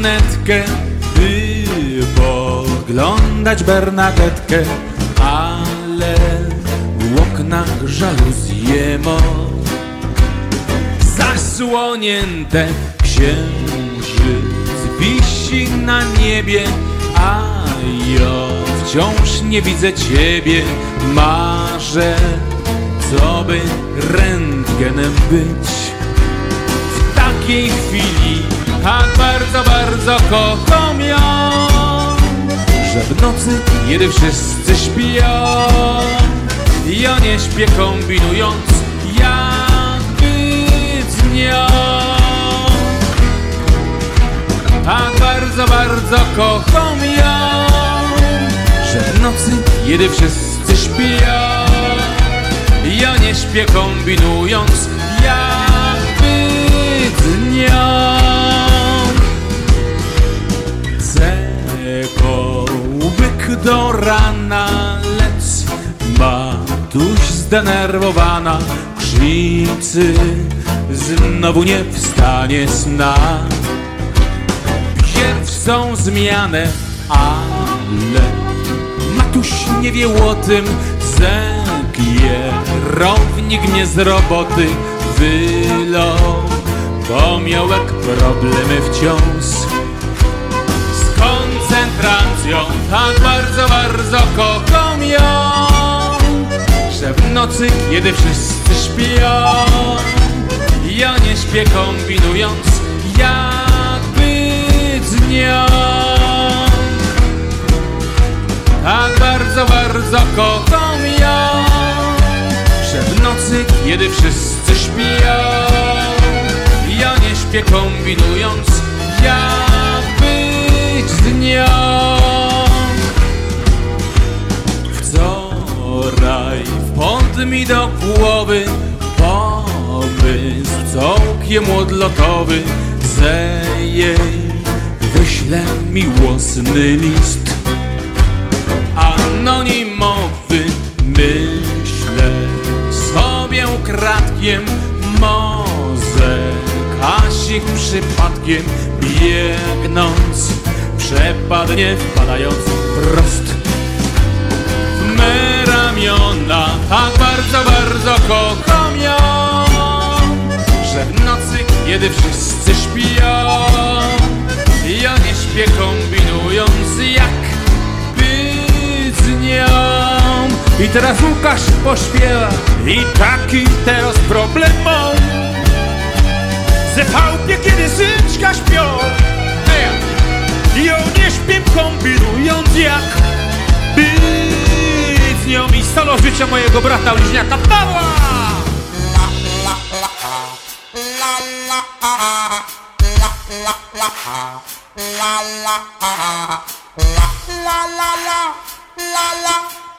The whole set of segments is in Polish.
lornetkę, by poglądać Bernadetkę, ale w oknach żaluzje mo zasłonięte księżyc wisi na niebie, a ja wciąż nie widzę ciebie, marzę, co by rentgenem być w takiej chwili, tak bardzo, bardzo kocham ją, że w nocy, kiedy wszyscy śpią, ja nie śpię kombinując, jak być z nią. Tak bardzo, bardzo kocham ją, że w nocy, kiedy wszyscy śpią, ja nie śpię kombinując, jak być z nią. Zdenerwowana, krzycy, znowu nie wstanie sna. Pierw są zmianę, ale Matuś nie wie o tym, że kierownik mnie z roboty wylał. Pomiołek problemy wciąż z koncentracją tak bardzo, bardzo kocham ją, nocy, kiedy wszyscy śpią, ja nie śpię kombinując, jak być z nią. Tak bardzo, bardzo kocham ją, że w nocy, kiedy wszyscy śpią, ja nie śpię kombinując, jak być z nią. Wczoraj mi do głowy. Pomysł całkiem odlotowy, że jej wyślę miłosny list. Anonimowy. Myślę sobie kratkiem, może Kasik przypadkiem biegnąc przepadnie wpadając wprost. w me ramiona. Tak bardzo, bardzo kocham ją, że w nocy, kiedy wszyscy śpią, ja nie śpię kombinując jak być z nią. I teraz Łukasz pośpiewa i taki teraz problem w chałupie, kiedy synczka śpią, ją nie śpię kombinując jak życia mojego brata bliźniaka Pawła. Tak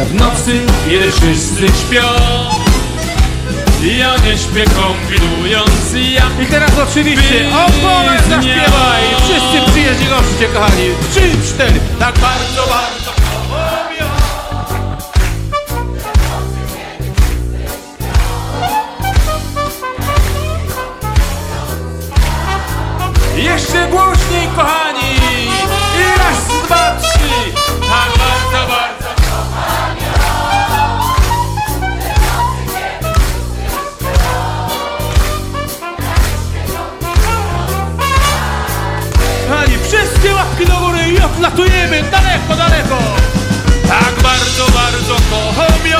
Że w nocy, kiedy wszyscy śpią Ja nie śpię kombinując jak I teraz oczywiście opowę zaśpiewaj! Wszyscy przyjeździ goście, kochani! Trzy, cztery! Tak bardzo, bardzo Wszystkie łapki do góry i odlatujemy daleko, daleko. Tak bardzo, bardzo kocham ją.